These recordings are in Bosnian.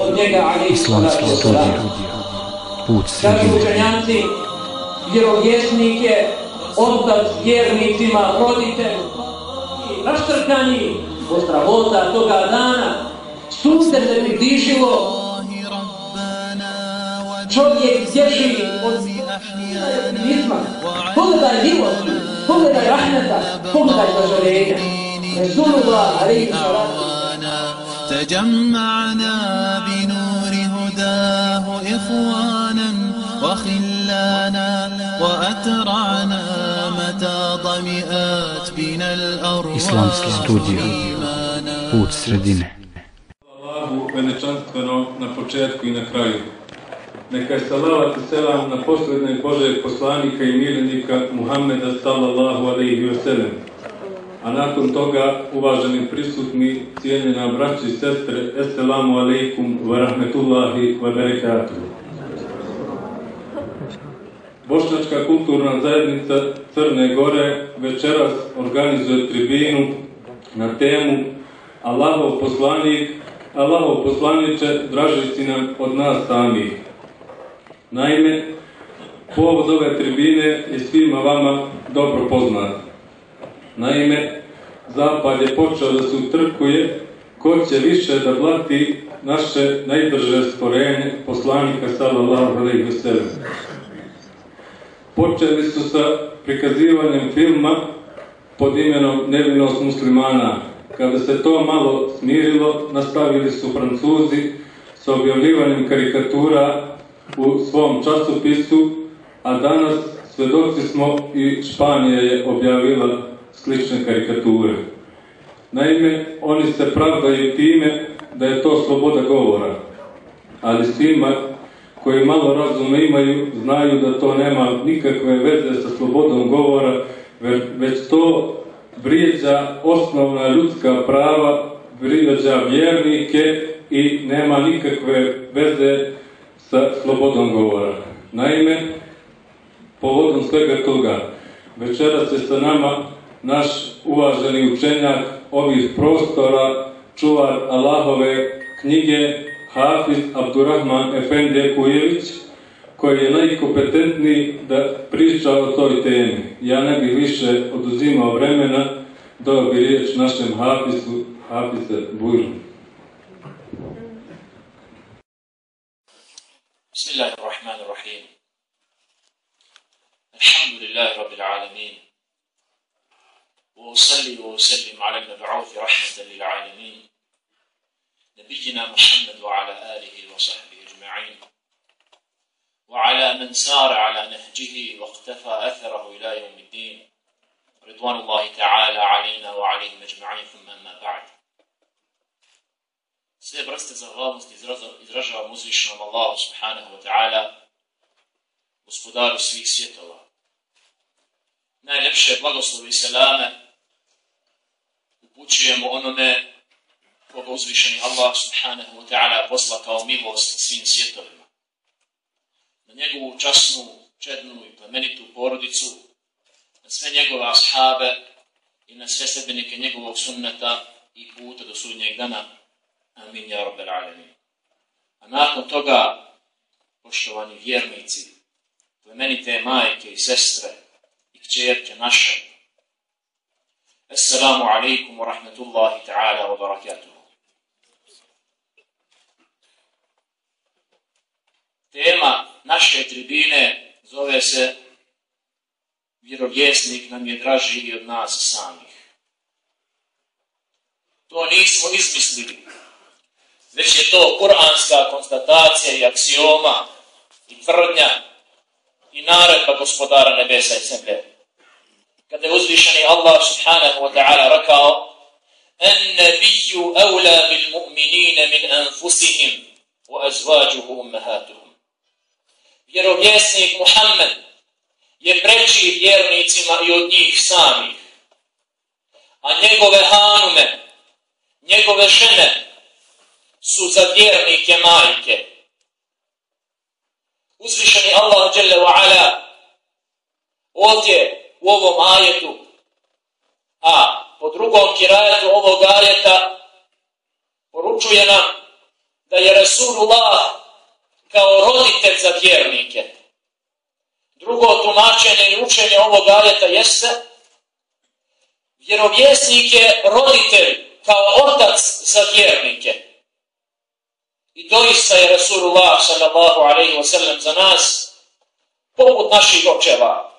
od njega, ali Islamski studij, put Kažu sredine. učenjanci, vjerovjesnik je otac vjernicima, roditelj, i raštrkani od toga dana, sunce se približilo, čovjek bježi od optimizma, pogledaj milosti, pogledaj rahmeta, pogledaj zažaljenja. Resulullah, alaihi salatu, تجمعنا بنور هداه إخوانا وخلانا وأترعنا متى ضمئات بنا الأرواح Islamski studij, put sredine. Allahu veličanstveno na početku i na kraju. Neka je salavat i selam na poslednje Božeg poslanika i miljenika Muhammeda sallallahu alaihi wa sallam. A nakon toga, uvaženi prisutni, cijenjena braći i sestre, Esselamu alaikum wa rahmetullahi wa barakatuhu. Bošnjačka kulturna zajednica Crne Gore večeras organizuje tribinu na temu Allahov poslanik, Allahov poslaniče, draži si nam od nas samih. Naime, povod ove tribine je svima vama dobro poznat. Naime, Zapad je počeo da se utrkuje ko će više da blati naše najdrže stvorenje poslanika sallallahu alaihi wa sallam. Počeli su sa prikazivanjem filma pod imenom Nevinost muslimana. Kada se to malo smirilo, nastavili su Francuzi sa objavljivanjem karikatura u svom časopisu, a danas svedoci smo i Španija je objavila slične karikature. Naime, oni se pravdaju time da je to sloboda govora, ali svima koji malo razume imaju, znaju da to nema nikakve veze sa slobodom govora, već to vrijeđa osnovna ljudska prava, vrijeđa vjernike i nema nikakve veze sa slobodom govora. Naime, povodom svega toga, večeras je sa nama naš uvaženi učenjak ovih prostora, čuvar Allahove knjige, Hafiz Abdurrahman Efendi Kujević, koji je najkompetentniji da priča o toj temi. Ja ne bih više oduzimao vremena, dao bi riječ našem Hafizu, Hafize Bujru. Bismillahirrahmanirrahim. Alhamdulillah, Rabbil Alamin. وأصلي وأسلم على المبعوث رحمة للعالمين. نبينا محمد وعلى آله وصحبه أجمعين. وعلى من سار على نهجه واقتفى أثره إلى يوم الدين. رضوان الله تعالى علينا وعليهم أجمعين. ثم أما بعد. Sve vrste zahvalnosti izraza- izražavam uzvišenom Allahu subhanahu wa ta'ala, gospodaru svih svjetova. Najljepše blagoslovi i selame upućujemo onome koga uzvišeni Allah subhanahu wa ta'ala posla kao milost svim svjetovima. Na njegovu časnu, čednu i plemenitu porodicu, na sve njegove ashabe i na sve sedbenike njegovog sunneta i puta do sudnjeg dana. Amin, ja rabbel alamin. A nakon toga, poštovani vjernici, plemenite majke i sestre i kćerke naše, Assalamu alaikum wa rahmatullahi ta'ala wa barakatuhu. Tema naše tribine zove se Vjerovjesnik nam je draži i od nas samih. To nismo izmislili, već je to kuranska konstatacija i aksioma i tvrdnja i naredba gospodara nebesa i zemlje. Kada uzvišeni Allah subhanahu wa ta'ala rekao النبي أولى بالمؤمنين من أنفسهم وأزواجه أمهاتهم Vjerovjesnik Muhammed je preči vjernicima i od njih samih, a njegove hanume, njegove žene su za vjernike majke. Uzvišeni Allah dželle wa ala ovdje u ovom ajetu, a po drugom kirajetu ovog ajeta poručuje nam da je Resulullah kao roditelj za vjernike. Drugo tumačenje i učenje ovog ajeta jeste vjerovjesnik je roditelj kao otac za vjernike. I doista je Rasulullah sallallahu alaihi wa sallam za nas poput naših očeva.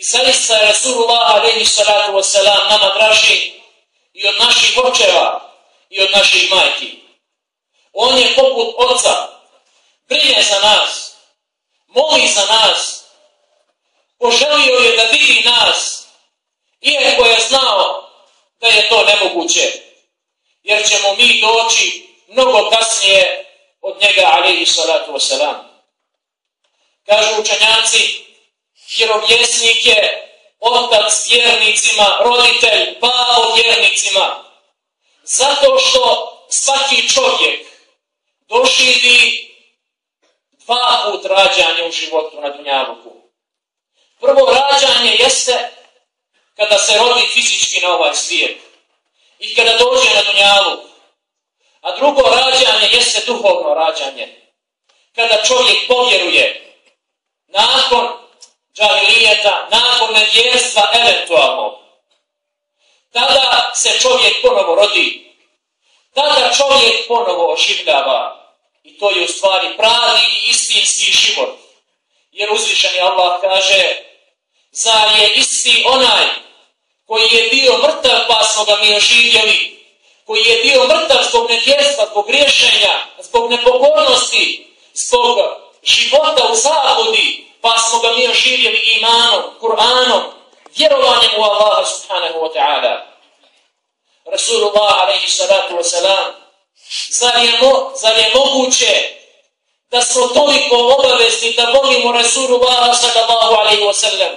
I zaista je Rasulullah alaihi salatu wasalam nama draži i od naših očeva i od naših majki. On je poput oca, brine za nas, moli za nas, poželio je da vidi nas, iako je znao da je to nemoguće, jer ćemo mi doći mnogo kasnije od njega, alaihi salatu wasalam. Kažu učenjaci, vjerovjesnik je otac vjernicima, roditelj, babo vjernicima, zato što svaki čovjek doživi dva put rađanje u životu na Dunjavuku. Prvo rađanje jeste kada se rodi fizički na ovaj svijet i kada dođe na Dunjavuk. A drugo rađanje jeste duhovno rađanje. Kada čovjek povjeruje nakon džahilijeta, nakon nevjerstva eventualno, tada se čovjek ponovo rodi. Tada čovjek ponovo oživljava. I to je u stvari pravi i istinski život. Jer uzvišeni Allah kaže, zar je isti onaj koji je bio mrtav pa smo ga mi oživjeli, koji je bio mrtav zbog nevjerstva, zbog griješenja, zbog nepokornosti, zbog života u zavodi, pa smo ga mi oživjeli imanom, Kur'anom, vjerovanjem u Allaha subhanahu wa ta'ala. Rasulullah alaihi salatu wa salam, zar je, mo, zar je moguće da smo toliko obavezni da volimo Rasulullah sallallahu alaihi wa sallam,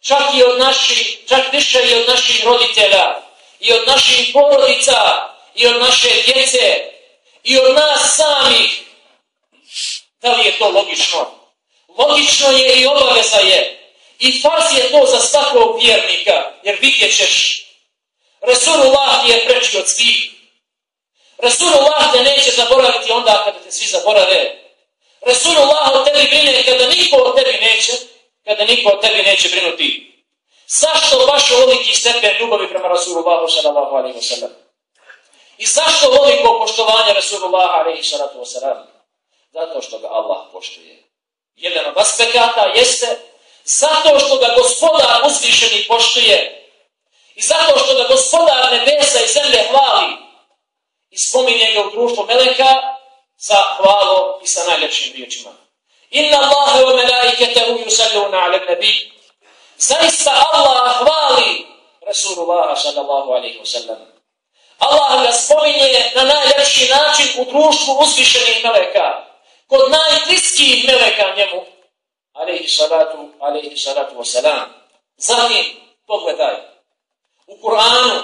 čak i od naših, čak više i od naših roditelja, i od naših porodica, i od naše djece, i od nas samih. Da li je to logično? Logično je i obaveza je. I farz je to za svakog vjernika, jer vidjet ćeš. Resulullah je preči od svih. Resulullah te neće zaboraviti onda kada te svi zaborave. Resulullah o tebi brine kada niko o tebi neće, kada niko o tebi neće brinuti. Zašto baš ovoliki stepen ljubavi prema Rasulullahu sallallahu alaihi wa sallam? I zašto ovoliko poštovanje Rasulullah alaihi sallatu wa sallam? Zato što ga Allah poštuje. Jedan od aspekata jeste zato što ga gospodar uzvišeni poštuje i zato što ga gospodar nebesa i zemlje hvali i spominje ga u društvu Meleka sa hvalom i sa najljepšim riječima. Inna Allahe wa melaiketehu yusalluna ala nabi Zaista Allah hvali Rasulullah sallallahu alaihi wa sallam. Allah ga spominje na najljepši način u društvu uzvišenih meleka. Kod najbliskijih meleka njemu. Alaihi salatu, alaihi salatu wa salam. Zatim, pogledaj. U Kur'anu,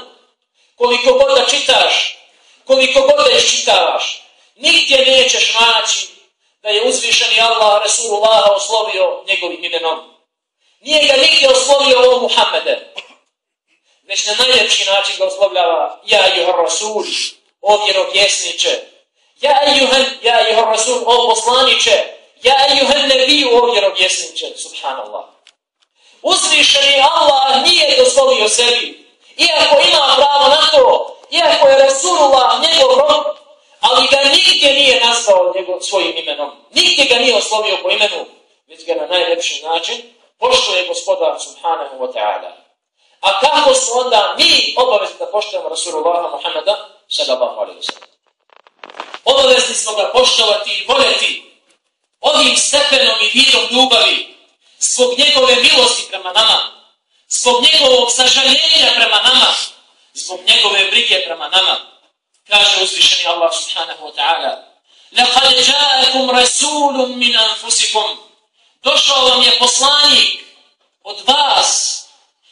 koliko god da čitaš, koliko god da iščitavaš, nigdje nećeš naći da je uzvišeni Allah Resulullah oslovio njegovim imenom. Nije ga nigdje oslovio ovo Muhammede. Već na najljepši način ga oslovljava Ja i Rasul, o vjerovjesniče. Ja ejuhel, ja ejuhel Rasul, o poslaniče. Ja juhan nebiju, o vjerovjesniče. Subhanallah. Uzvišeni Allah nije dozvolio sebi. Iako ima pravo na to, iako je Rasulullah njegov rob, ali ga nigdje nije nazvao njegov, svojim imenom. Nigdje ga nije oslovio po imenu, već ga na najlepši način poštuje gospodar subhanahu wa ta'ala. A kako su onda mi obavezni da poštujemo Rasulullah Muhammeda sallallahu alaihi wa sallam? Obavezni smo ga poštovati i voljeti ovim stepenom i vidom ljubavi zbog njegove milosti prema nama, zbog njegovog sažaljenja prema nama, zbog njegove brige prema nama. Kaže uzvišeni Allah subhanahu wa ta'ala لَقَدْ جَاءَكُمْ رَسُولٌ مِنْ أَنفُسِكُمْ došao vam je poslanik od vas,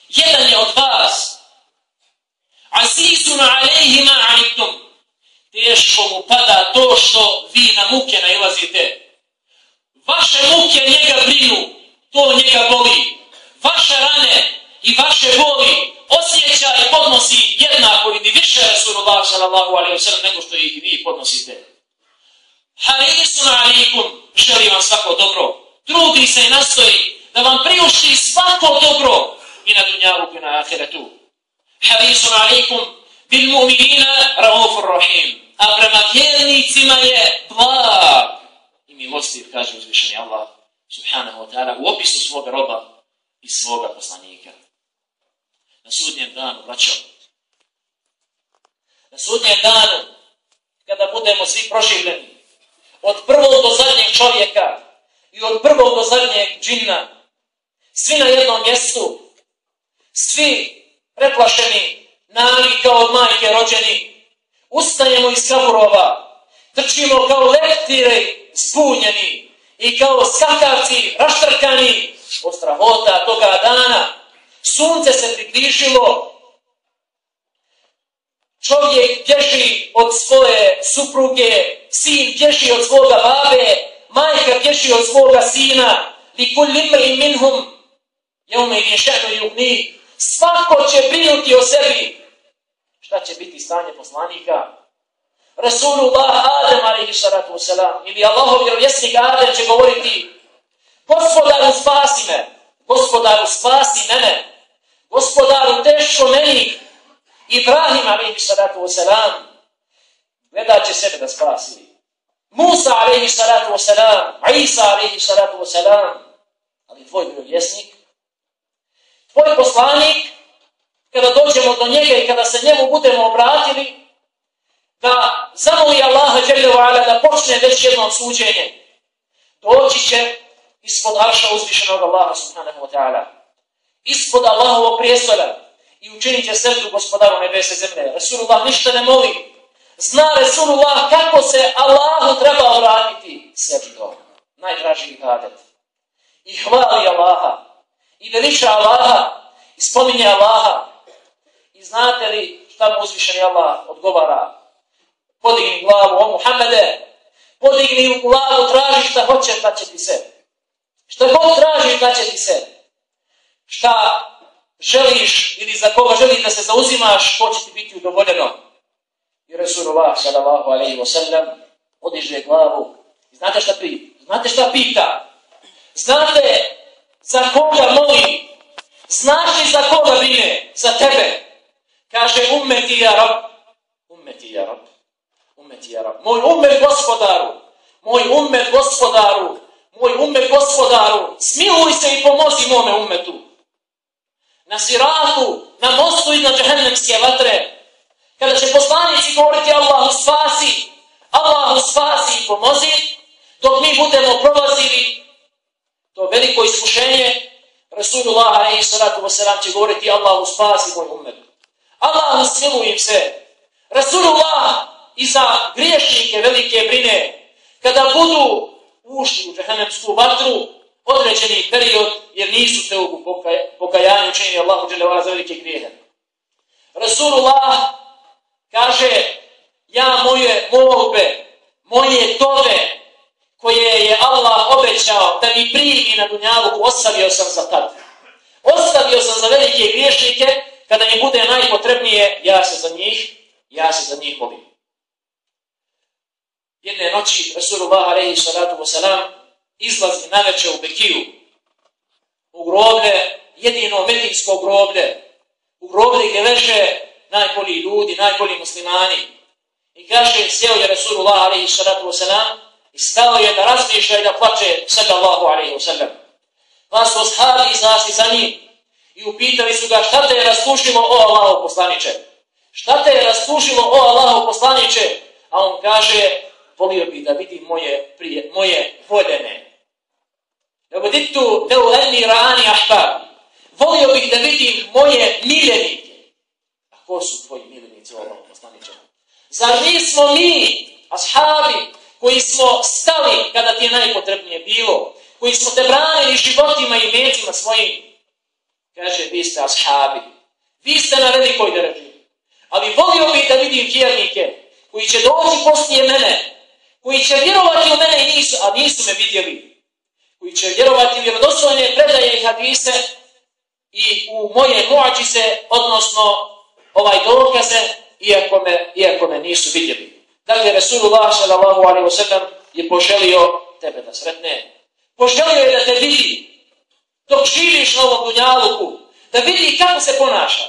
jedan je od vas, azizun alejhima alitum, teško mu pada to što vi na muke nailazite. Vaše muke njega brinu, to njega boli. Vaše rane i vaše boli osjeća i podnosi jednako ili više Rasulullah sallallahu alaihi wa sallam nego što ih vi podnosite. Harisun alaikum, želim vam svako dobro. Trudi se i nastoji da vam priušti svako dobro i na dunjavu i na ahiretu. Harisun alaikum, bil mu'minina raufur rahim. A prema vjernicima je blag i milostiv, kaže uzvišeni Allah subhanahu wa ta'ala u opisu svoga roba i svoga poslanika. Na sudnjem danu, braćo, na sudnjem danu, kada budemo svi proživljeni, od prvog do zadnjeg čovjeka i od prvog do zadnjeg džina, svi na jednom mjestu, svi preplašeni, nagi od majke rođeni, ustajemo iz kaburova, trčimo kao leptire spunjeni i kao skakavci raštrkani od strahota toga dana, sunce se približilo, čovjek bježi od svoje supruge, sin bježi od svoga babe, majka bježi od svoga sina, li kullimri i minhum, jeume i ješenu i ugni, svako će brinuti o sebi. Šta će biti stanje poslanika? Resulullah Adem, alaihi salatu wasalam, ili Allahov vjerovjesnik Adem će govoriti, gospodaru spasi me, gospodaru spasi mene, gospodaru teško meni, Ibrahim alaihi salatu wasalam gledat će sebe da spasi. Musa alaihi salatu wasalam, Isa alaihi salatu wasalam, ali tvoj vjerovjesnik, tvoj poslanik, kada dođemo do njega i kada se njemu budemo obratili, da zamoli Allaha ala da počne već jedno suđenje, doći će ispod arša uzvišenog Allaha subhanahu wa ta'ala, ispod Allahovog prijestola, i učinit će srdu gospodaru nebese zemlje. Resulullah ništa ne moli. Zna Resulullah kako se Allahu treba obratiti srdu. Najdraži ibadet. I hvali Allaha. I veliša Allaha. I spominje Allaha. Znate li šta mu uzvišeni Allah odgovara? Podigni glavu o Muhammede. Podigni glavu, traži šta hoće, šta će ti se. Šta god traži, šta će ti se. Šta želiš ili za koga želiš da se zauzimaš, ko će ti biti udovoljeno. I Resulullah sallallahu alaihi wa sallam podiže glavu. Znate šta pri? Znate šta pita? Znate za koga moli? Znaš li za koga brine? Za tebe. Kaže ummeti ja rab. Ummeti ja rab. Ummeti ja rab. Moj ummet gospodaru. Moj ummet gospodaru. Moj ummet gospodaru. Smiluj se i pomozi mome ummetu na siratu, na mostu i na džehennemske vatre, kada će poslanici govoriti Allahu spasi, Allahu spasi i pomozi, dok mi budemo prolazili to veliko iskušenje, Rasulullah a.s. salatu će govoriti Allahu spasi moj ummet. Allah smiluj im se. Rasulullah i za griješnike velike brine, kada budu ušli u džahennemsku vatru, određeni period, jer nisu te u pokajanju činili Allahu dželevala za velike grijehe. Rasulullah kaže, ja moje molbe, moje tove, koje je Allah obećao da mi primi na dunjalu, ostavio sam za tad. Ostavio sam za velike griješnike, kada mi bude najpotrebnije, ja se za njih, ja se za njih molim. Jedne noći Rasulullah alaihi salatu wasalam izlazi na večer u Bekiju, u groblje, jedino medijsko groblje, u groblje gdje leže najbolji ljudi, najbolji muslimani. I kaže, sjeo je Rasulullah alaihi sallatu wasalam i stao je da razmišlja i da plače sallallahu alaihi wasalam. Pa su oshabi izašli znači, za njim i upitali su ga šta te je raskušilo o Allahov poslaniče? Šta te je raskušilo o Allahov poslaniče? A on kaže, volio bih da vidim moje, prije, moje voljene, Nego ditu da u enni rani ahbab. Volio bih da vidim moje miljenike. A ko su tvoji miljenici o Allahov poslaniče? Zar nismo mi, ashabi, koji smo stali kada ti je najpotrebnije bilo, koji smo te branili životima i mecima svojim? Kaže, vi ste ashabi. Vi ste na velikoj dereži. Ali volio bih da vidim vjernike koji će doći poslije mene, koji će vjerovati u mene i nisu, a nisu me vidjeli koji će vjerovati vjerodostojne predaje i hadise i u moje muadžise, odnosno ovaj dokaze iako me, iako me nisu vidjeli. Dakle, Resulullah sallallahu alaihi wa sallam je poželio tebe da sretne. Poželio je da te vidi dok živiš na ovom dunjaluku, da vidi kako se ponaša,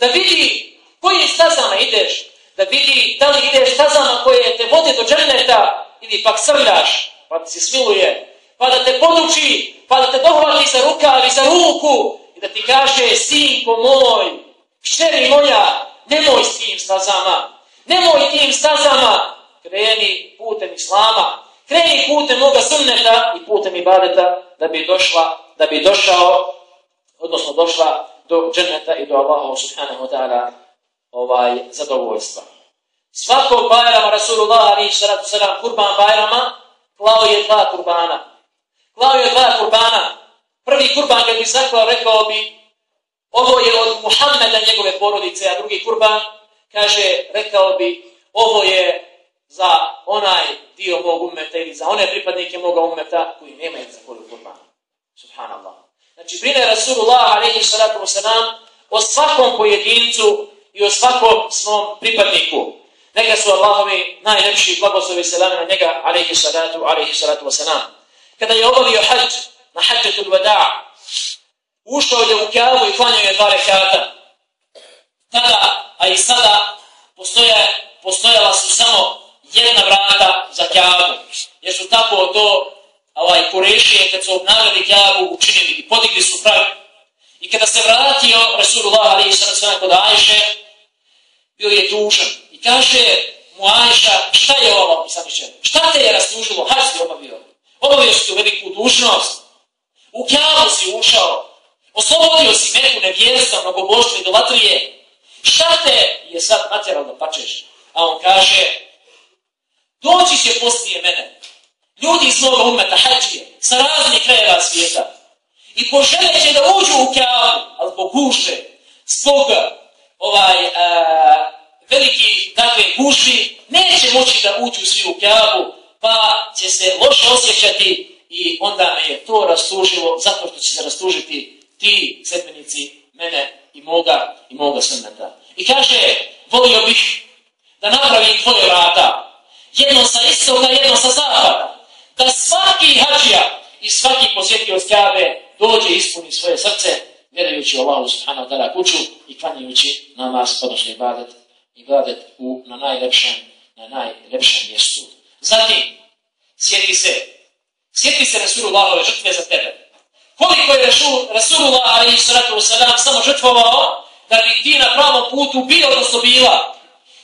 da vidi kojim stazama ideš, da vidi da li ideš stazama koje te vode do džerneta ili pak srljaš, pa ti se smiluje, pa da te poduči, pa da te dohvati za rukav i za ruku i da ti kaže, sinko moj, kćeri moja, nemoj s tim stazama, nemoj tim stazama, kreni putem islama, kreni putem moga sunneta i putem ibadeta da bi došla, da bi došao, odnosno došla do dženeta i do Allaha subhanahu wa ta'ala ovaj zadovoljstva. Svakog bajrama Rasulullah ali sallatu sallam kurban bajrama klao je dva kurbana. Klao je dva kurbana. Prvi kurban kad bi zaklao rekao bi ovo je od Muhammeda njegove porodice, a drugi kurban kaže rekao bi ovo je za onaj dio mog umeta ili za one pripadnike moga umeta koji nemaju za koju kurban. Subhanallah. Znači, brine Rasulullah alaihi salatu wasalam o svakom pojedincu i o svakom svom pripadniku. Neka su Allahovi najlepši blagoslovi selame na njega, alaihi salatu, alaihi salatu wasalam. Kada je obavio hađ na hađatul vada'a, ušao je u kjavu i klanjao je dva rekata. Tada, a i sada, postoje, postojala su samo jedna vrata za kjavu. Jer su tako to ovaj, Kurešije, kad su obnavili kjavu, učinili i podigli su pravi. I kada se vratio Rasulullah Isra sallam kod Ajše, bio je tužan. I kaže mu Ajša, šta je ovo, samiče? Šta te je rastužilo? hajde si obavio. Obavio si tu veliku dužnost. U kjavu si ušao. Oslobodio si meku nevjerstva, mnogoboštva i dolatrije. Šta te je sad natjeralo da pačeš? A on kaže, doći će poslije mene ljudi iz svoga umeta, hađije, sa raznih krajeva svijeta. I požele će da uđu u kjavu, ali zbog guše, zbog eh, ovaj, a, veliki dakle, guši, neće moći da uđu svi u kjavu, pa će se loše osjećati i onda me je to rastužilo zato što će se rastužiti ti sedmenici mene i moga i moga sunnata. I kaže, volio bih da napravim tvoje vrata, jedno sa istoka, jedno sa zapada, da svaki hađija i svaki posjetio skjave dođe i ispuni svoje srce, vjerujući Allahu subhanahu wa ta'ala kuću i klanjujući namaz, odnosno ibadet, ibadet u, na najlepšem, na najlepšem mjestu. Zatim, sjeti se, sjeti se Resulullahove žrtve za tebe. Koliko je Rasulullah alaihi sallatu wasalam samo žrtvovao da bi ti na pravom putu bio, odnosno bila.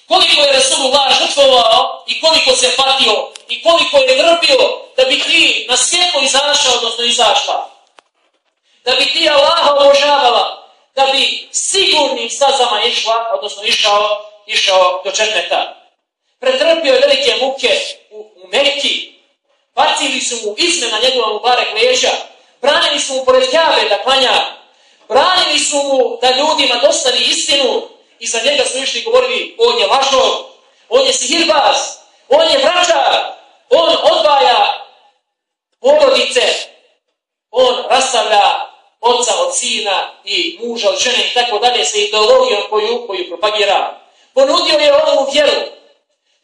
Koliko je Resulullah žrtvovao i koliko se patio i koliko je trpio da bi ti na svijetlo izašao, odnosno izašla. Da bi ti Allaha obožavala, da bi sigurnim stazama išla, odnosno išao, išao do černeta. Pretrpio je velike muke u, u Mekki, bacili su mu izme na njegovom ubarek leža, branili su mu pored kjave da klanja, branili su mu da ljudima dostavi istinu i za njega su išli govorili, on je lažov, on je sihirbaz, on je vračar, on odvaja porodice, on rastavlja oca od sina i muža od žene i tako dalje sa ideologijom koju, koju propagira. Ponudio je ovu vjeru,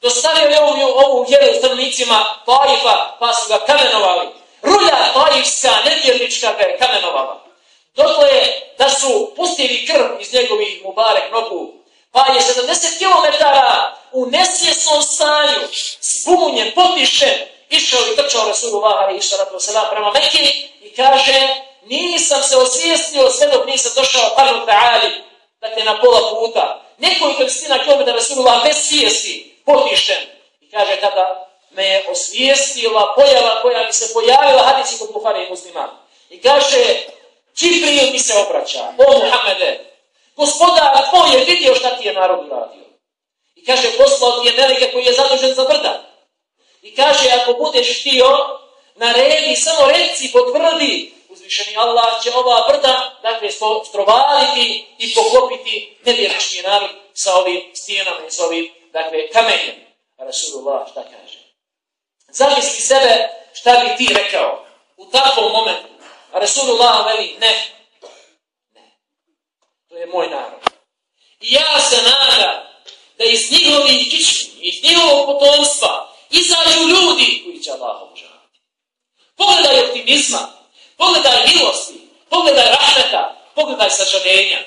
dostavio je ovu, ovu vjeru stanovnicima Taifa, pa su ga kamenovali. Rulja Taifska, nevjernička ga je kamenovala. Dokle je da su pustili krv iz njegovih mubarek nogu, pa je 70 km u nesvjesnom stanju, spunjen, potišen, išao i trčao Rasulullah ali išao ratu sada prema Mekke i kaže nisam se osvijestio sve dok nisam došao Arnu Ta'ali, dakle na pola puta. Nekoliko desetina kilometra Rasulullah bez svijesti, potišen. I kaže tada me je osvijestila pojava koja mi se pojavila hadici kod Buhari i muslima. I kaže Čibril mi se obraća, o Muhammede, gospodar tvoj je vidio šta ti je narod uradio. Kaže, poslao ti je Melike koji je zadužen za brda. I kaže, ako budeš htio, naredi, samo reci, potvrdi, uzvišeni Allah će ova brda, dakle, strovaliti i poklopiti nevjerašnji narod sa ovim stijenama i sa ovim, dakle, kamenjem. Rasulullah šta kaže? Zamisli sebe šta bi ti rekao u takvom momentu. Rasulullah veli, ne, ne, to je moj narod. I ja se nadam da iz njihovih kičmi, iz njihovog potomstva, izađu ljudi koji će Allah obožavati. Pogledaj optimizma, pogledaj milosti, pogledaj rahmeta, pogledaj sažaljenja.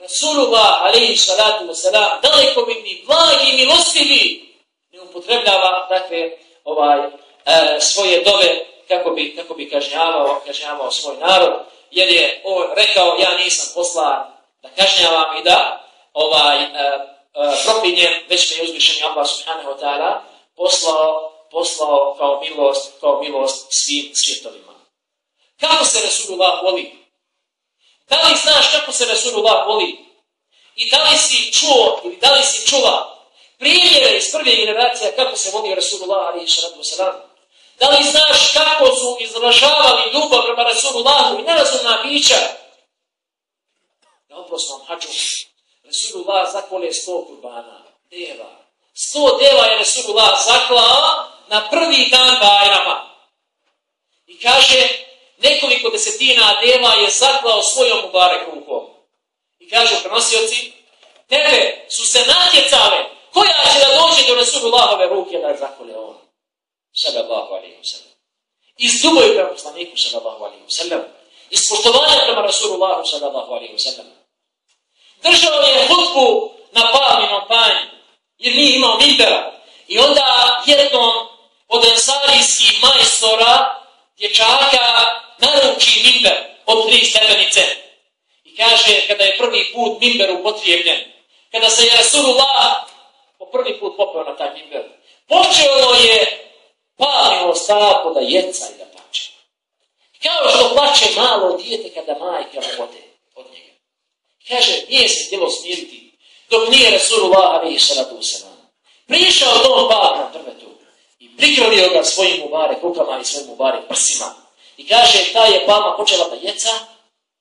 Rasulullah, alaihi salatu wasalam, daleko bitni, blagi, milostivi, ne upotrebljava, dakle, ovaj, e, svoje dove kako bi, kako bi kažnjavao, kažnjavao svoj narod, jer je on rekao, ja nisam poslan da kažnjavam i da ovaj, e, e, propinjem, već me je uzvišeni Allah subhanahu wa ta'ala poslao, poslao kao milost, kao milost svim svjetovima. Kako se Resulullah voli? Da li znaš kako se Resulullah voli? I da li si čuo ili da li si čula primjere iz prve generacije kako se voli Resulullah ali i šaratu salam? Da li znaš kako su izražavali ljubav prema Resulullahu i nerazumna bića? Na oprosnom hađu Resulullah zakone sto kurbana, deva. Sto deva je Resulullah zaklao na prvi dan Bajrama. I kaže, nekoliko desetina deva je zaklao svojom Mubarek rukom. I kaže, prenosioci, tebe su se natjecale, koja će da dođe do Resulullahove ruke da je zakone on. Sallallahu alaihi wa sallam. Iz ljubavi prema poslaniku, sallallahu alaihi wa sallam. Iz poštovanja prema Rasulullahu, sallallahu alaihi wa sallam. Držao je hutbu na palminom panju, jer nije imao mimbera. I onda jednom od ensarijskih majstora, dječaka, naruči mimber od tri stepenice. I kaže, kada je prvi put mimber upotrijebljen, kada se je Rasulullah po prvi put popeo na taj mimber, počelo je palio stavko da jeca i da plače. Kao što plače malo dijete kada majka ode. Kaže, nije se htjelo smiriti dok nije Rasulullah alaihi salatu wasalam. Prišao tom pad na drvetu i prikrovio ga svojim mubarek rukama i svojim mubarek prsima. I kaže, ta je palma počela da jeca,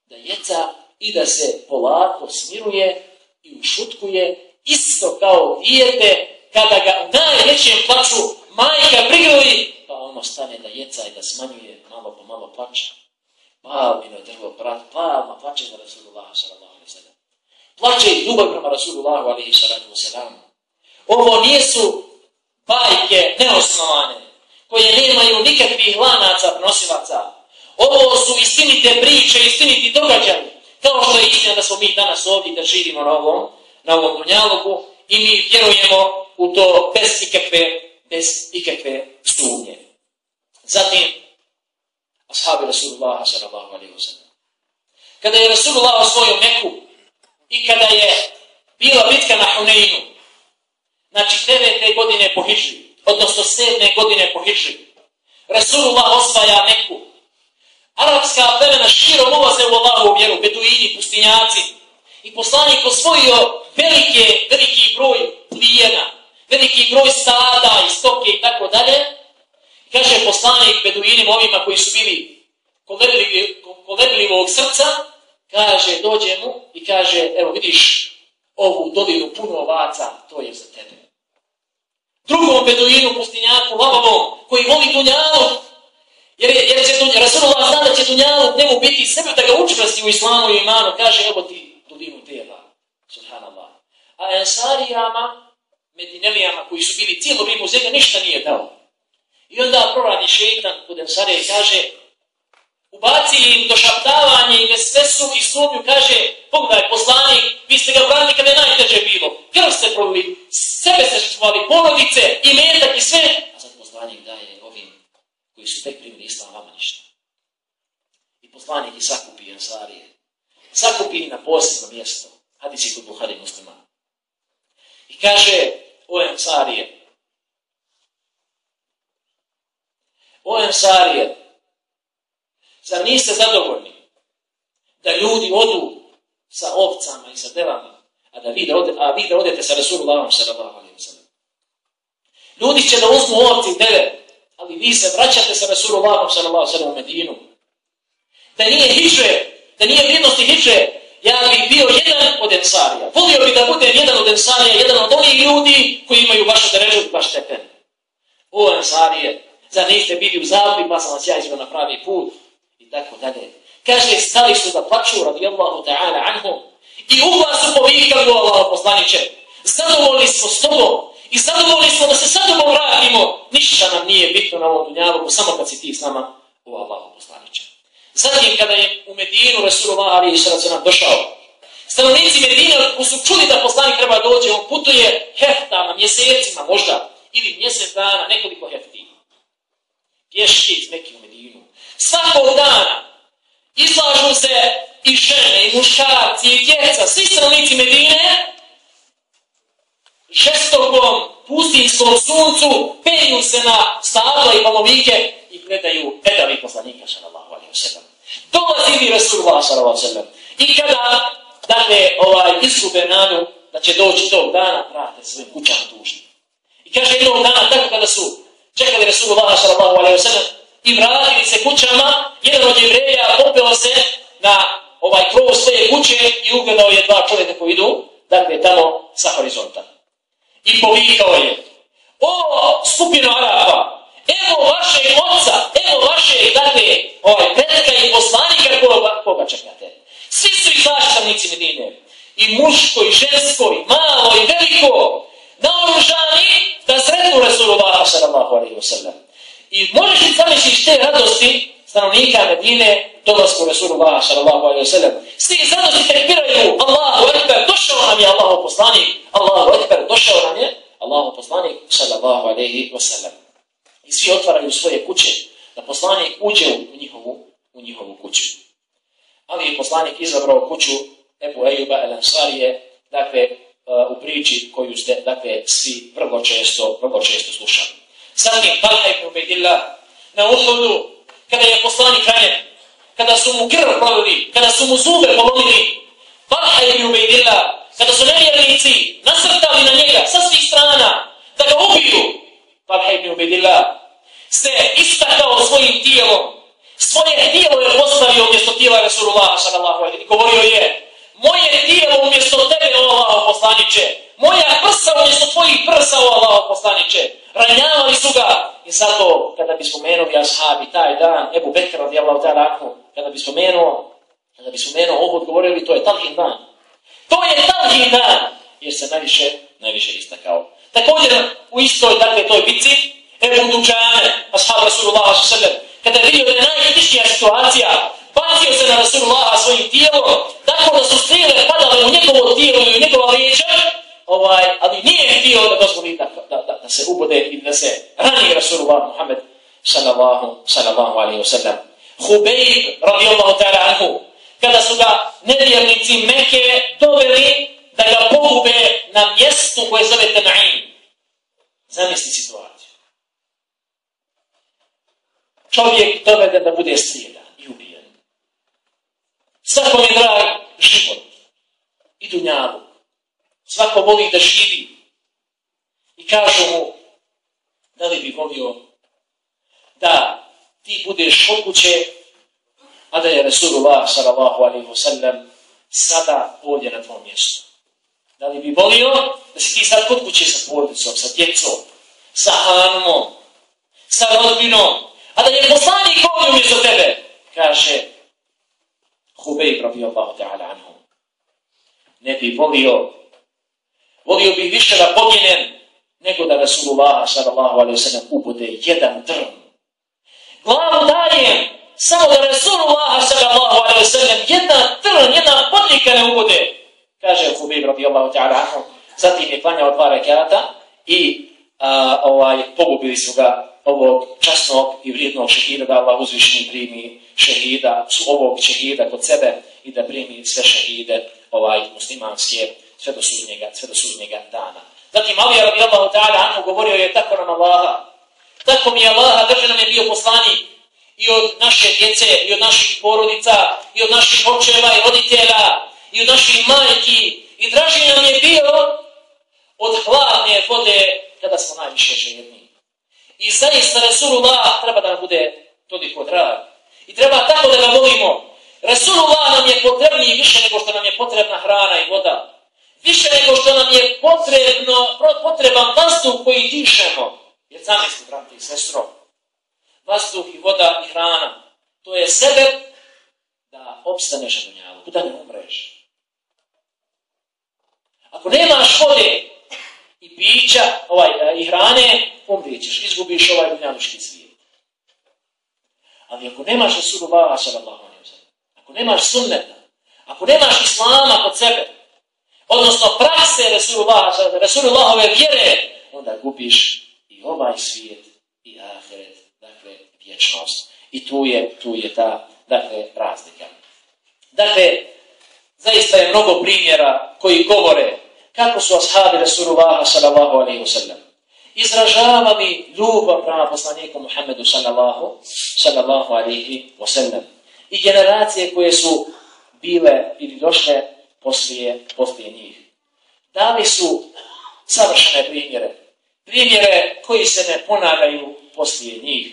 da jeca i da se polako smiruje i ušutkuje isto kao dijete kada ga u najvećem plaću majka prigrli, pa ono stane da jeca i da smanjuje, malo po malo plaća. Palmino drvo, prat, palma plaće za Rasulullah sallallahu. Plaće i ljubav prema Rasulullahu alaihi sallam. Ovo nisu bajke neosnovane, koje nemaju nikakvih lanaca prenosilaca. Ovo su istinite priče, istiniti događaji. Kao što je istina da smo mi danas ovdje da živimo na ovom, na ovom dunjalogu i mi vjerujemo u to bez ikakve, bez ikakve sumnje. Zatim, ashabi Rasulullah sallallahu alaihi wa sallam. Kada je Rasulullah osvojio Meku i kada je bila bitka na Huneinu, znači devete godine po Hiži, odnosno sedme godine po Hiži, Rasulullah osvaja Meku. Arabska plemena širom ulaze u Allahovu vjeru, beduini, pustinjaci. I poslanik osvojio velike, veliki broj plijena, veliki broj stada i stoke i tako dalje. Kaže poslanik beduinim ovima koji su bili koledljivog srca, kaže, dođe mu i kaže, evo vidiš ovu dolinu puno ovaca, to je za tebe. Drugom beduinu, pustinjaku, labavom, koji voli dunjalu, jer, je, jer će dunjalu, Rasulullah zna da će dunjalu njemu biti sebe da ga učvrsti u islamu i imanu, kaže, evo ti dolinu tela, subhanallah. A ensarijama, medinelijama koji su bili cijelo vrijeme u zemlje, ništa nije dao. I onda proradi šeitan kod Ensarije i kaže, ubaci im došaptavanje i vesvesu i sumnju, kaže, pogledaj, poslanik, vi ste ga branili kada je najteže bilo. Krv ste prolili, sebe ste čuvali, porodice i metak i sve. A sad poslanik daje ovim koji su tek primili islam vama ništa. I poslanik je sakupi Ansarije. Sakupi na posebno mjesto. Hadis je kod Buhari muslima. I kaže, o Ansarije, O Ansarije, Zar niste zadovoljni da ljudi odu sa ovcama i sa devama, a da vi da, ode, a vi da odete sa Rasulullahom sallallahu alaihi wa sallam. Ljudi će da uzmu ovci i deve, ali vi se vraćate sa Rasulullahom sallallahu alaihi wa sallam u Medinu. Da nije hiče, da nije vrijednosti hiče, ja bih bio jedan od ensarija. Volio bih da budem jedan od ensarija, jedan od onih ljudi koji imaju vašu derežu vaš tepen. O ensarije, za niste bili u zavlji, pa sam vas ja izvio na pravi put i tako dalje. Kaže, stali su da plaću radijallahu ta'ala anhum, i u vas su povikali u Allaho poslaniće. zadovoljni smo s tobom i zadovoljni smo da se sa tobom vratimo, ništa nam nije bitno na ovom dunjavu, samo kad si ti s nama u Allahu poslaniće. Zatim, kada je u Medinu Resulullah Ali Išarac nam došao, stanovnici Medine su čuli da poslanik treba dođe, on putuje heftama, mjesecima možda, ili mjesec dana, nekoliko hefti. Pješki iz Mekije u Medinu. Svakog dana izlažu se i žene, i muškarci, i djeca, svi stanovnici Medine, žestokom pustinskom suncu, penju se na stabla i palovike i gledaju edavi poslanika, sallallahu alaihi wa sallam. Dolazi mi Resulullah sallallahu alaihi wa sallam. I kada, dakle, ovaj, izgube nadu da će doći tog dana, prate svojim kućama tužni. I kaže jednog dana, tako kada su čekali Resulullah sallallahu alaihi wa sallam, i vratili se kućama, jedan od jevreja popeo se na ovaj krov svoje kuće i ugledao je dva čovjeka koji idu, dakle, tamo sa horizonta. I povikao je, o, skupino Arapa, evo vašeg oca, evo vašeg, dakle, ovaj, predka i poslanika koga, koga čekate. Svi su izaštavnici Medine, i muško, i žensko, i malo, i veliko, naoružani da sretnu Resulullah sallallahu alaihi wa sallam. I možeš li zamišljiš te radosti stanovnika Medine, dolazku Rasulullah sallallahu alaihi wa sallam. Svi zadosti tekbiraju, Allahu ekber, došao nam je Allahu poslanik, Allahu ekber, došao nam je Allahu poslanik sallallahu alaihi wa sallam. I svi otvaraju svoje kuće, da poslanik uđe u njihovu, u njihovu kuću. Ali je poslanik izabrao kuću Ebu Ejuba el Ansarije, dakle, uh, u priči koju ste, dakle, svi vrlo često, vrlo često slušali. Zatim, Talha ibn Ubejdillah, na Uhudu, kada je poslanik ranjen, kada su mu krv provili, kada su mu zube polomili, Talha ibn Ubejdillah, kada su nevjernici nasrtali na njega sa svih strana, da ga ubiju, Talha ibn Ubejdillah, se istakao svojim tijelom, svoje tijelo je postavio umjesto tijela Rasulullah sallallahu alaihi govorio je, moje tijelo umjesto tebe, o Allah poslaniće, moja prsa umjesto tvojih prsa, o Allah poslaniće, ranjavali su ga. I zato, kada bi spomenuli ashabi taj dan, Ebu Bekr radijallahu ta'ala anhu, kada bi spomenuo, kada bi spomenuo ovo odgovorili, to je talhin dan. To je talhin dan, jer se najviše, najviše istakao. Također, u istoj, dakle, toj bitci, Ebu Duđane, ashab Rasulullah s.a.v. kada je vidio da je najkritičnija situacija, bacio se na Rasulullah svojim tijelom, tako da su strile padale u njegovo tijelo i u njegova lijeća, ovaj, ali nije htio da dozvoli da, da, da, da se ubode i da se rani Rasulullah Muhammed sallallahu, sallallahu alaihi wa sallam. Hubeib, radijallahu ta'ala anhu, kada su ga nevjernici Mekke doveli da ga pogube na mjestu koje zove Tana'in. Zamisli situaciju. Čovjek dovede da bude strijedan i ubijen. Svakom je drag život i dunjavu. Svako voli da živi. I kažu mu, da li bi volio da ti budeš kod kuće, a da je Resulullah sallallahu alaihi wa sallam sada ovdje na tvom mjestu. Da li bi volio da si ti sad kod kuće sa porodicom, sa djecom, sa hanumom, sa rodbinom, a da je poslanik ovdje umjesto tebe, kaže Hubej pravi Allahu ta'ala anhu. Ne bi volio volio bih više da poginem nego da Rasulullah sallallahu alaihi wa sallam ubode jedan drn. Glavu dajem samo da Rasulullah sallallahu alaihi wa sallam jedna drn, jedna podlika ne ubode. Kaže Hubib radijallahu ta'ala anhu. Zatim je klanjao dva rekata i a, ovaj, pogubili su ga ovog časnog i vrijednog šehida da Allah uzvišnji primi šehida, su ovog šehida kod sebe i da primi sve šehide ovaj muslimanske sve do sudnjega, sve do sudnjega dana. Zatim Ali radijallahu ta'ala anhu govorio je tako nam Allaha. Tako mi je Allaha, drže nam je bio poslanik i od naše djece, i od naših porodica, i od naših očeva i roditelja, i od naših majki. I draži nam je bio od hladne vode kada smo najviše željeni. I zaista Resulullah treba da nam bude toliko drag. I treba tako da ga volimo. Resulullah nam je potrebniji više nego što nam je potrebna hrana i voda više nego što nam je potrebno, potreban vazduh koji dišemo. Jer zamisli, brate i sestro, vazduh i voda i hrana, to je sebe da obstaneš na dunjalu, da ne umreš. Ako nemaš vode, i pića ovaj, eh, i hrane, umrijećeš, izgubiš ovaj dunjaluški svijet. Ali ako nemaš Rasulullah sallallahu alaihi wa sallam, ako nemaš sunneta, ako nemaš islama kod sebe, odnosno prakse Rasulullah, Rasulullahove vjere, onda gubiš i ovaj svijet i ahiret, dakle, vječnost. I tu je, tu je ta, dakle, razlika. Dakle, zaista je mnogo primjera koji govore kako su ashabi Rasulullah sallallahu alaihi wasallam. izražava mi ljubav prema poslaniku Muhammedu sallallahu, sallallahu alaihi wasallam. I generacije koje su bile ili došle poslije, poslije njih. Dali su savršene primjere. Primjere koji se ne ponavljaju poslije njih.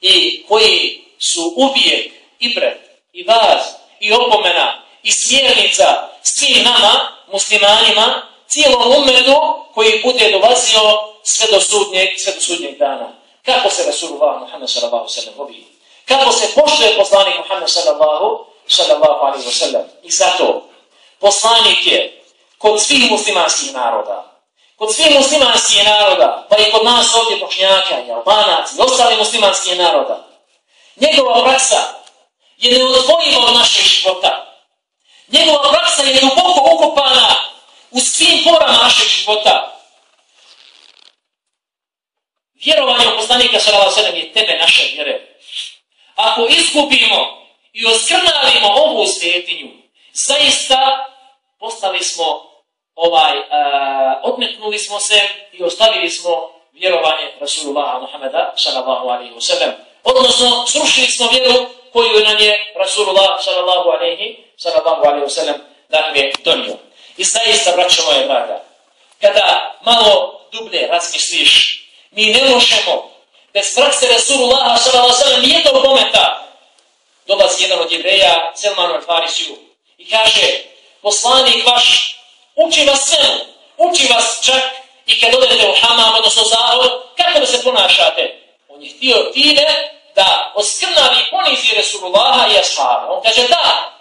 I koji su uvijek i pred, i vas, i opomena, i smjernica svim nama, muslimanima, cijelom umetu koji bude dolazio sve do sudnjeg, sve do sudnjeg dana. Kako se Rasulullah Muhammed sallallahu sallam hobi? Kako se poštuje poslanik Muhammed sallallahu sallallahu alaihi wa sallam? I zato, poslanik je kod svih muslimanskih naroda, kod svih muslimanskih naroda, pa i kod nas ovdje bošnjaka i albanac i ostali muslimanskih naroda, njegova praksa je neodvojiva od našeg života. Njegova praksa je duboko ukopana u svim porama našeg života. Vjerovanje u poslanika sallallahu alejhi je tebe naše vjere. Ako izgubimo i oskrnavimo ovu svetinju, zaista postali smo ovaj e, odmetnuli smo se i ostavili smo vjerovanje Rasulullah Muhameda sallallahu alejhi ve sellem. Odnosno srušili smo vjeru koju nam je Rasulullah sallallahu alejhi sallallahu alejhi ve sellem dakle donio. I zaista braćo moje draga, kada malo dublje razmisliš Mi ne možemo bez prakse Rasulullah s.a.v. nijednog momenta dolazi jedan od jevreja Selmanu Al-Farisiju i kaže poslanik vaš uči vas svemu, uči vas čak i kad odete u hamam, odnosno zahod, kako da se ponašate. On je htio time da oskrnavi ponizi Resulullaha i Ashaba. On kaže da,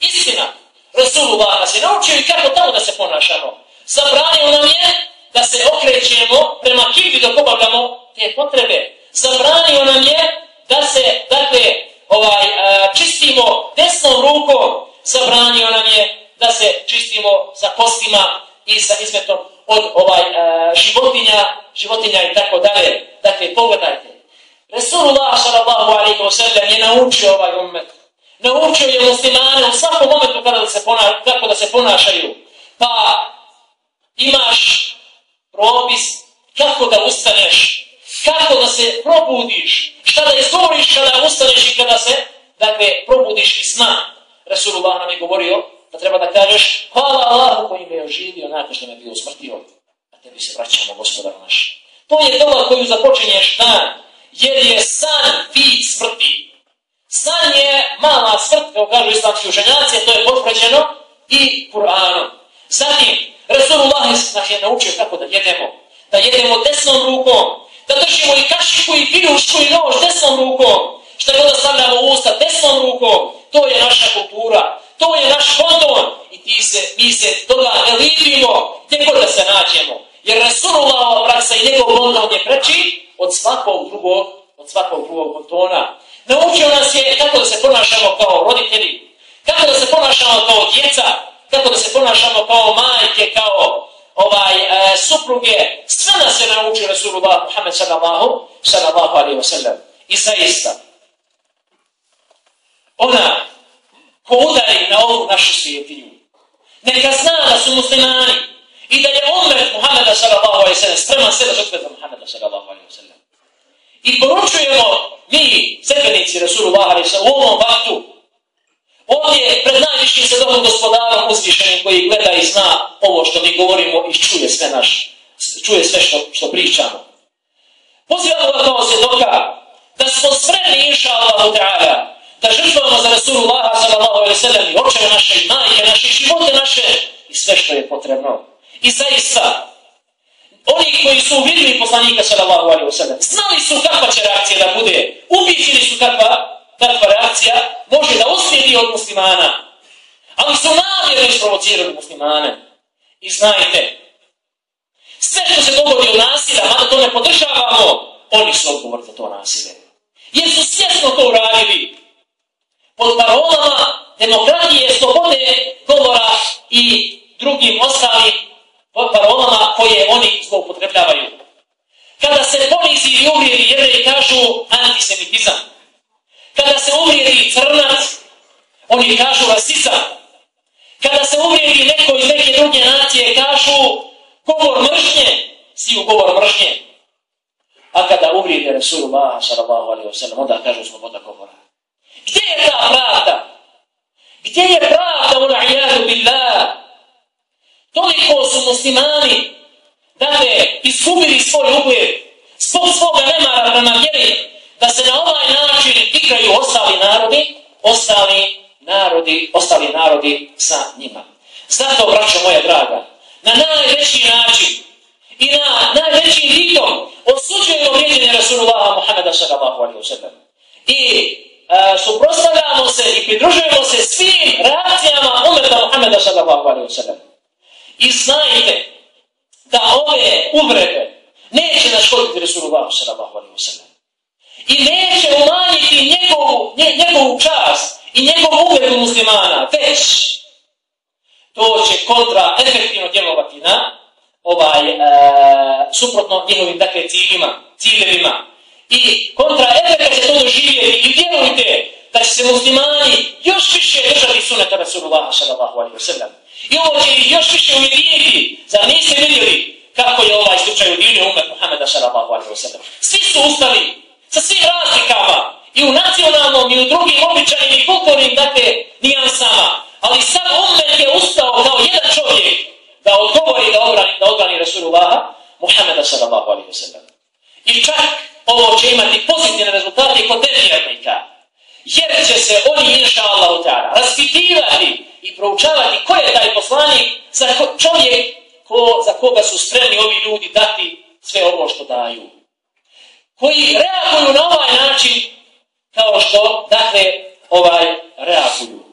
istina, Rasulullah nas je naučio i kako tamo da se ponašamo. Zabranio nam je da se okrećemo prema kibli dok obavljamo te potrebe. Zabranio nam je da se, dakle, ovaj, čistimo desnom rukom. Zabranio nam je da se čistimo sa kostima i sa izmetom od ovaj e, životinja, životinja i tako dalje. Dakle, pogledajte. Resulullah sallallahu alaihi wa sallam je naučio ovaj umet. Naučio je muslimane u svakom momentu kada da se pona, kako da se ponašaju. Pa imaš propis kako da ustaneš, kako da se probudiš, šta da izgovoriš kada ustaneš i kada se, dakle, probudiš iz sna. Resulullah nam je govorio da treba da kažeš hvala Allahu koji me je oživio nakon što me bio smrtio. A tebi se vraćamo, gospodar naš. To je dola koju započinješ dan, jer je san vid smrti. San je mala smrt, kao kažu islamski učenjaci, to je potvrđeno i Kur'anom. Zatim, Rasulullah nas je naučio kako da jedemo. Da jedemo desnom rukom. Da držimo i kašiku i viljušku i nož desnom rukom. Što god da stavljamo u usta desnom rukom. To je naša kultura. To je naš kondon. I ti se, mi se toga ne libimo gdje god da se nađemo. Jer Rasulullah praksa i njegov kondon je preći od svakog drugog, od svakog drugog kontona. Naučio nas je kako da se ponašamo kao roditelji. Kako da se ponašamo kao djeca kako da se ponašamo kao majke, kao ovaj e, supruge, sve nas se naučio Rasulullah Muhammed sallallahu, sallallahu alaihi wa sallam. I zaista, ona ko udari na ovu našu svijetinju, neka zna da su muslimani i da je umet Muhammeda sallallahu alaihi sallam spreman sve da žrtve za Muhammeda sallallahu alaihi sallam. I poručujemo mi, sredbenici Rasulullah alaihi sallam, u ovom vaktu, Ovdje pred najvišim se gospodarom uzvišenim koji gleda i zna ovo što mi govorimo i čuje sve naš, čuje sve što, što pričamo. Pozivamo ga kao svjedoka da smo spremni inša Allahu Teala da žrtvamo za Rasulullah sallallahu alaihi sallam i očeve naše i majke naše i živote naše i sve što je potrebno. I zaista, oni koji su uvidili poslanika sallallahu alaihi sallam znali su kakva će reakcija da bude, ubićili su kakva kakva reakcija može da osvijedi od muslimana. Ali su namjerno isprovocirali muslimane. I znajte, Sve što se dogodi u nasilja, mada to ne podržavamo, oni su odgovor za to nasilje. Jer su svjesno to uradili. Pod parolama demokratije, slobode, govora i drugim ostalim parolama koje oni zloupotrebljavaju. Kada se ponizi i uvrijedi jevreji kažu antisemitizam. Kada se uvrijedi crnac, oni kažu rasizam. Kada se uvrijedi neko iz neke druge nacije, kažu govor mržnje, si u govor mržnje. A kada uvrijedi Resulullah, sallallahu alaihi wa sallam, onda kažu sloboda govora. Gdje je ta pravda? Gdje je pravda u na'ijadu billah? Toliko su muslimani, dakle, izgubili svoj ugled, zbog svoga nemara prema vjeri, da se na ovaj način igraju ostali narodi, ostali narodi, ostali narodi sa njima. Zato, braćo moja draga, na najveći način i na najvećim vidom osuđujemo vrijedine Rasulullaha Muhammeda sallallahu alaihi wa sallam. I E, uh, suprostavljamo se i pridružujemo se svim reakcijama umrta Muhammeda sallallahu alaihi wa sallam. I znajte da ove uvrede neće naškoditi Resulullahu sallallahu alaihi wa sallam. I neće umanjiti njegovu, njegovu čast i njegov ugled muslimana, već to će kontra efektivno djelovati na ovaj, e, suprotno njihovim dakle, ciljima, ciljevima. I kontra efekta će to doživjeti i vjerujte da će se muslimani još više držati suneta Rasulullah sallallahu alaihi wa sallam. I ovo će ih još više ujediniti. Zar niste vidjeli kako je ovaj slučaj ujedinio umet Muhammeda sallallahu alaihi wa sallam? Svi su ustali sa svim razlikama i u nacionalnom i u drugim običajnim i kulturnim dakle, nijansama. Ali sam umet je ustao kao jedan čovjek da odgovori da obrani, da obrani Rasulullaha Muhammeda sallallahu alaihi wa sallam. I čak ovo će imati pozitivne rezultate kod nevjernika. Jer će se oni, inša Allah, raspitivati i proučavati ko je taj poslanik za čovjek ko, za koga su spremni ovi ljudi dati sve ovo što daju. Koji reaguju na ovaj način kao što, dakle, ovaj reaguju.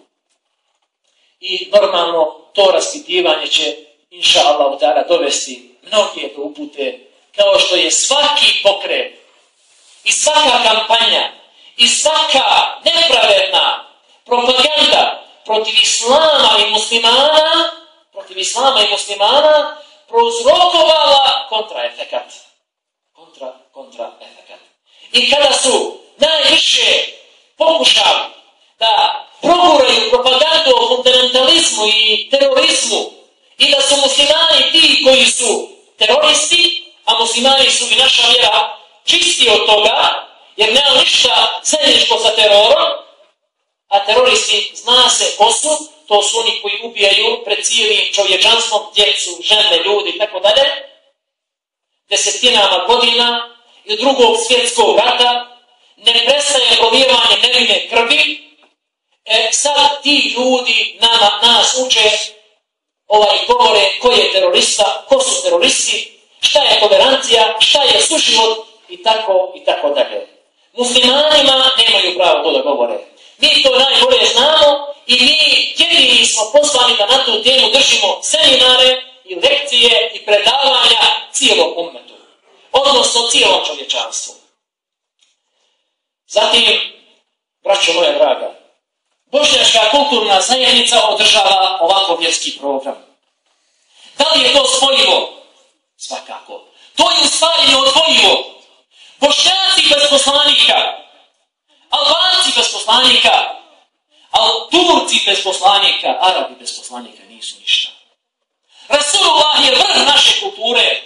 I normalno to raspitivanje će, inša Allah, dovesti mnoge do upute, kao što je svaki pokret i svaka kampanja i svaka nepravedna propaganda protiv islama i muslimana, protiv islama i muslimana, prouzrokovala kontraefekat. Kontra, kontraefekat. I kada su najviše pokušali da proguraju propagandu o fundamentalizmu i terorizmu i da su muslimani ti koji su teroristi, a muslimani su i naša vjera čisti od toga, jer nema ništa zajedničko sa terorom, a teroristi zna se ko su, to su oni koji ubijaju pred cijelim čovječanstvom, djecu, žene, ljudi, tako dalje, desetinama godina i drugog svjetskog rata, ne prestaje prolijevanje nevine krvi, e, sad ti ljudi nama, nas uče ovaj govore ko je terorista, ko su teroristi, šta je tolerancija, šta je suživot i tako i tako dalje. Muslimanima nemaju pravo to da govore. Mi to najbolje znamo i mi jedini smo poslani da na tu temu držimo seminare i lekcije i predavanja cijelom umetu. Odnosno cijelom čovječanstvu. Zatim, braćo moja draga, Bošnjačka kulturna zajednica održava ovako vjerski program. Da li je to spojivo? Svakako. To je u stvari neodvojivo. Bošnjaci bez poslanika, Albanci bez poslanika, al Turci bez poslanika, Arabi bez poslanika nisu ništa. Rasulullah je vrh naše kulture.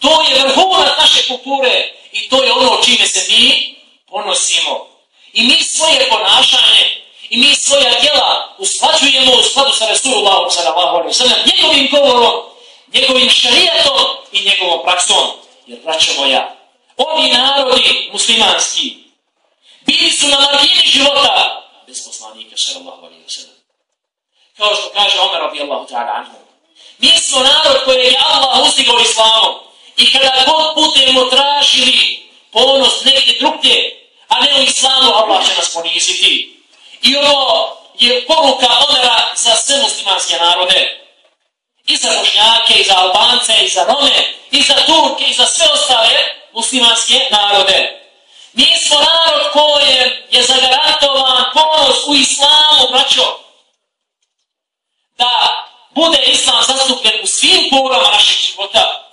To je vrhunac naše kulture i to je ono čime se mi ponosimo. I mi svoje ponašanje i mi svoja djela usklađujemo u skladu sa Rasulullahom sallallahu alejhi ve sellem, njegovim govorom, njegovim šarijatom i njegovom praksom. Jer, braćo moja, ovi narodi muslimanski bili su na margini života bez poslanika sallallahu alaihi sallam. Kao što kaže Omer radijallahu ta'ala anhu. Mi smo narod koje je Allah uzdigao islamom i kada god budemo tražili ponos negdje drugdje, a ne u islamu, Allah će nas poniziti. I ovo je poruka Omera za sve muslimanske narode i za Bošnjake, i za Albance, i za Rome, i za Turke, i za sve ostale muslimanske narode. Mi smo narod kojem je zagarantovan ponos u islamu, braćo, da bude islam zastupljen u svim porama naših života.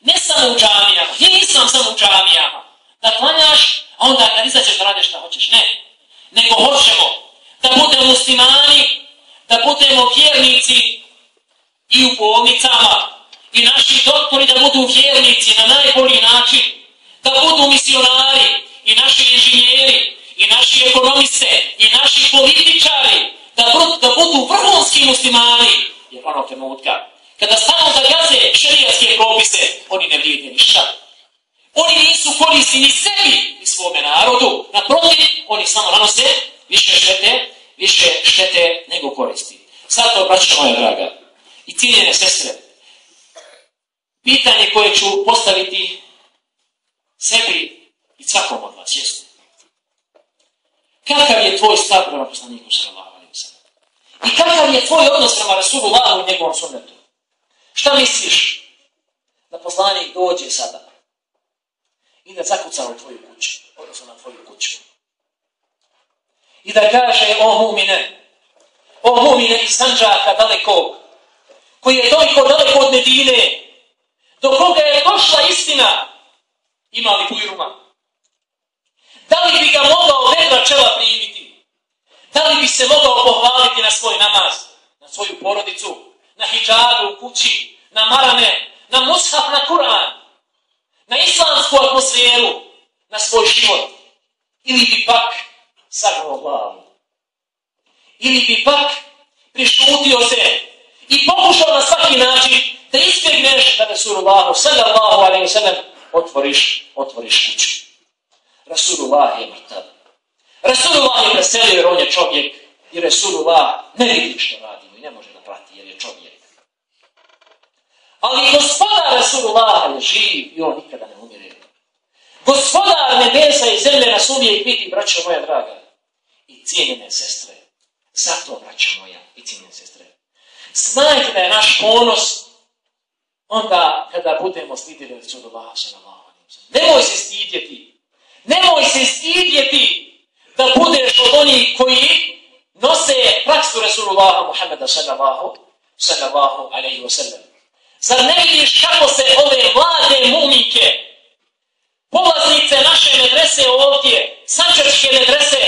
Ne samo u džamijama, nije islam samo u džamijama. Da klanjaš, a onda kad izađeš da radiš šta hoćeš, ne. Nego hoćemo da budemo muslimani, da budemo vjernici i u bolnicama, i naši doktori da budu vjernici na najbolji način, da budu misionari, i naši inženjeri, i naši ekonomiste, i naši političari, da, budu, da budu vrhunski muslimani, jer ono trenutka, kada samo da gaze propise, oni ne vrijede ništa. Oni nisu koristi ni sebi, ni svome narodu. Naprotiv, oni samo nanose više štete, više štete nego koristi. Zato, braćo moja draga, i ciljene sestre, pitanje koje ću postaviti sebi i svakom od vas jesu. Kakav je tvoj stav prema poslaniku sallallahu alaihi wa sallam? I kakav je tvoj odnos prema Rasulullahu i njegovom sunnetu? Šta misliš da poslanik dođe sada i da zakuca u tvoju kuću, odnosno na tvoju kuću? I da kaže, o mumine, o mumine iz Sanđaka dalekog, koji je toliko daleko od Medine, do koga je došla istina, ima li bujruma? Da li bi ga mogao vedra čela primiti? Da li bi se mogao pohvaliti na svoj namaz, na svoju porodicu, na hijabu u kući, na marane, na mushaf, na Kur'an, na islamsku atmosferu, na svoj život? Ili bi pak sagrao glavu? Ili bi pak prišutio se i pokušao na svaki način da izbjegneš da Rasulullahu sallallahu alaihi sallam otvoriš, otvoriš kuću. Rasulullah je mrtav. Rasulullah je preselio jer on je čovjek i Rasulullah ne vidi što radimo i ne može da prati jer je čovjek. Ali gospodar Rasulullah je živ i on nikada ne umire. Gospodar nebesa i zemlje nas uvijek vidi, braćo moja draga, i cijenjene sestre. Zato, braćo moja, i cijenjene sestre. Znajte da je naš ponos onda kada budemo slidili Rasulullah sallallahu Nemoj se stidjeti. Nemoj se stidjeti da budeš od onih koji nose praksu Rasulullah Muhammeda sallallahu sallallahu alaihi wa sallam. Zar ne vidiš kako se ove mlade muminke, polaznice naše medrese ovdje, sančarske medrese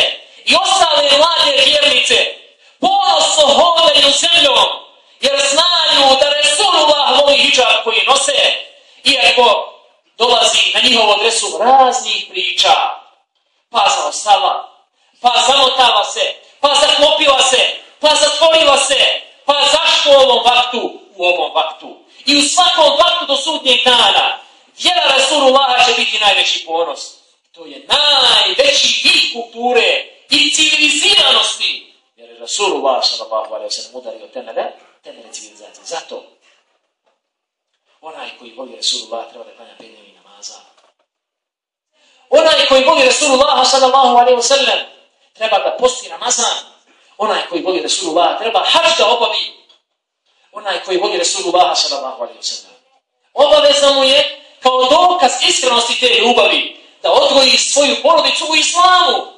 i ostale mlade vjernice, ponosno hodaju zemljom, jer znaju da Resulullah voli hijab koji nose, iako dolazi na njihovu adresu raznih priča, pa zaostala, pa zamotala se, pa zaklopila se, pa zatvorila se, pa zašto u ovom vaktu, u ovom vaktu. I u svakom vaktu do sudnjeg dana, vjera Rasulullah će biti najveći ponos. To je najveći vid kulture i civiliziranosti. Jer je Rasulullah sallallahu alaihi wa sallam udario temele, temele civilizacije. Zato onaj koji voli Resulullah treba da klanja penjeni namaza. Onaj koji voli Resulullah sallallahu alaihi wa sallam treba da posti namazan. Onaj koji voli Resulullah treba hađ da obavi. Onaj koji voli Resulullah sallallahu alaihi wa sallam. Obaveza mu je kao dokaz iskrenosti te ljubavi da odgoji svoju porodicu u islamu.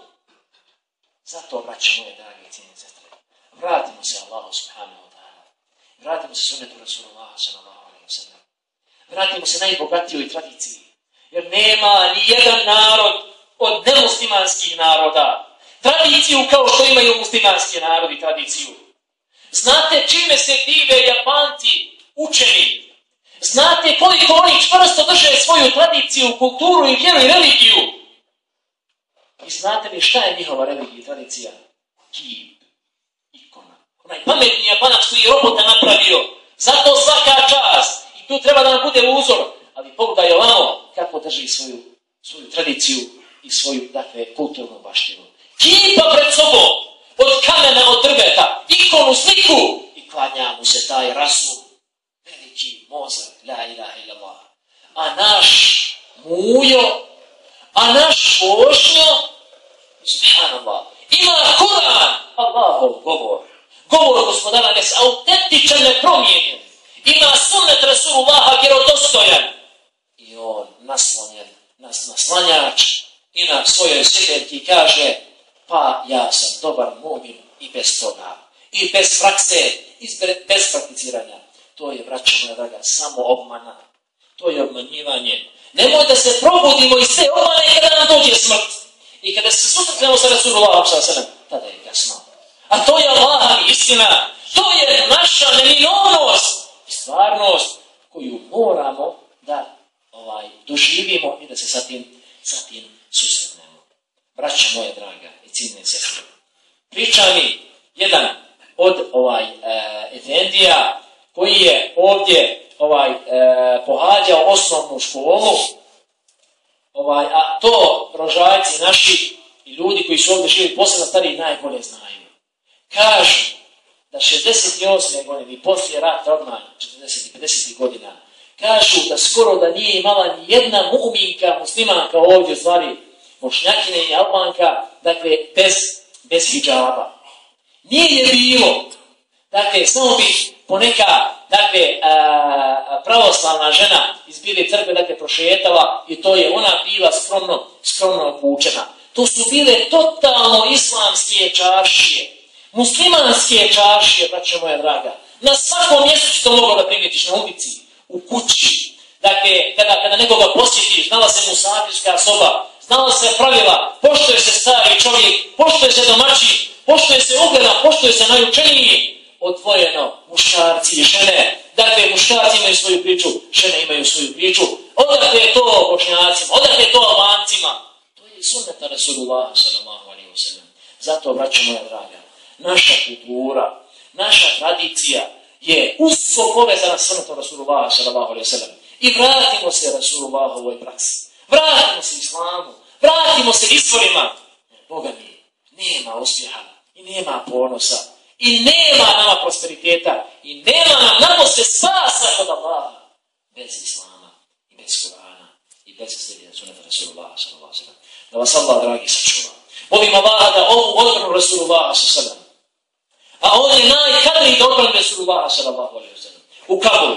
Zato, braće moje dragi i cijene sestre, vratimo se Allahu subhanahu wa ta'ala. Vratimo se sunnetu Rasulullah sallallahu alaihi wa sallam. Vratimo se najbogatijoj tradiciji. Jer nema ni jedan narod od nemuslimanskih naroda tradiciju kao što imaju muslimanski narodi tradiciju. Znate čime se dive Japanci učeni? Znate koliko oni čvrsto drže svoju tradiciju, kulturu i vjeru i religiju? I znate li šta je njihova religija i tradicija? Kip, ikona. Onaj pametni Japanac koji je robota napravio. Zato svaka čast. Tu treba da nam bude uzor. Ali pogledaj ovamo kako drži svoju, svoju tradiciju i svoju, dakle, kulturnu baštinu. Kipa pred sobom, od kamena, od drveta, ikonu, sliku. I klanja mu se taj rasul. Veliki mozak, la ilaha illallah. A naš mujo, a naš pošnjo, subhanallah, ima Kur'an, Allahov govor. Govor gospodara, nes autentičan, nepromijenjen ima sunnet Rasulullaha vjerodostojan i on naslonjen, nas, naslanjač i na svojoj sjedenki kaže pa ja sam dobar mumin i bez toga, i bez prakse, i bez prakticiranja. To je, braćo moja draga, samo obmana. To je obmanjivanje. Nemoj da se probudimo iz te obmane kada nam dođe smrt. I kada se susretnemo sa Rasulullahom s.a.v. tada je jasno. A to je Allah istina. To je naša neminovnost stvarnost koju moramo da ovaj doživimo i da se sa tim, sa tim susretnemo. Braća moja draga i ciljne sestre, priča mi jedan od ovaj e, Efendija koji je ovdje ovaj e, pohađao osnovnu školu, ovaj, a to rožajci naši i ljudi koji su ovdje živjeli posebno stari najbolje znaju. Kažu da 68. godine i poslije rata odmah 40. i 50. godina kažu da skoro da nije imala ni jedna mu'minka muslimanka ovdje u stvari bošnjakine i albanka, dakle bez, bez hijjaba. Nije je bilo, dakle, samo bi poneka, dakle, a, pravoslavna žena iz bile crkve, dakle, prošetala i to je ona bila skromno, skromno obučena. To su bile totalno islamske čaršije, muslimanske čašije, braće moja draga. Na svakom mjestu si to mogao da primjetiš na ulici, u kući. Dakle, kada, kada nekoga posjetiš, znala se musafirska soba, znala se pravila, poštoje se stari čovjek, poštoje se domaći, poštoje se ugleda, poštoje se najučeniji, odvojeno muškarci i žene. Dakle, muškarci imaju svoju priču, žene imaju svoju priču. Odakle je to bošnjacima, odakle je to albancima. To je sunneta Rasulullah sallallahu alaihi wa sallam. Zato, braćo moja draga, naša kultura, naša tradicija je usko povezana s sunnetom Rasulullah sallallahu alaihi sallam. I vratimo se Rasulullahovoj praksi. Vratimo se islamu. Vratimo se izvorima. Boga mi, nema uspjeha i nema ponosa i nema nama prosperiteta i nema nam namo se spasa kod Allaha bez Islama i bez Kur'ana i bez slijedina sunata Rasulullah sallallahu sallam. Da vas Allah dragi sačuva. Molim Allah da ovu odbranu Rasulullah sallam. A on je najkadriji da odbranu Rasulullah sallallahu sallam. U Kabulu.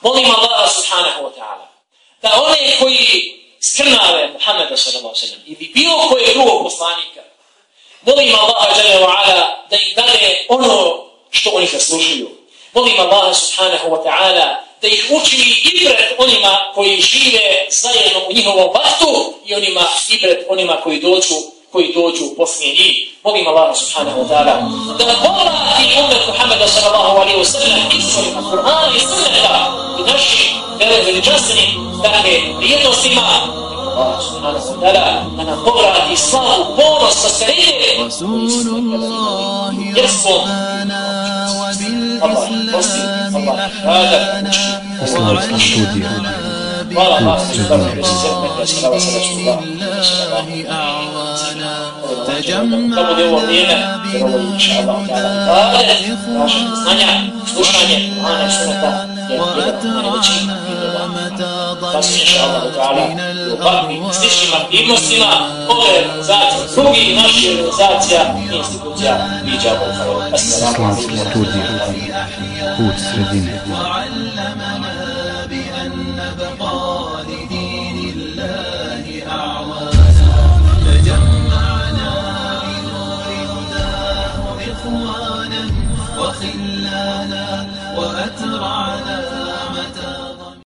Molim Allaha subhanahu wa ta'ala da one koji skrnave Muhammeda sallallahu sallam ili bilo koje drugog poslanika Molim Allaha sallallahu wa ala da im dade ono što oni zaslužuju. Molim Allaha subhanahu wa ta'ala da ih učini i pred onima koji žive zajedno u njihovom vaktu i onima i pred onima koji dođu koji dođu poslije njih. Molim Allaha subhanahu wa ta'ala da povrati umet Muhammeda sallallahu alaihi wa sallam i svojima Kur'ana i sunneta i našim veličastenim dakle, vrijednostima Allah subhanahu wa ta'ala da nam povrati slavu, ponos, prosperite. Jer smo Allah, posti, Allah, rada, Islamska studija. Hvala Allah, subhanahu wa ta'ala, salava sa Rasulullah, Tamo gdje ovo vrijeme, jer ovo inša Allah, ta'ala, naše znanja, slušanje, Kur'ana i sunata, je jedan od najvećih da se inša Allah ta'ala u ovakvim sličnim aktivnostima ove organizacije, drugi naših organizacija i institucija viđamo. Islamski studij, put sredine.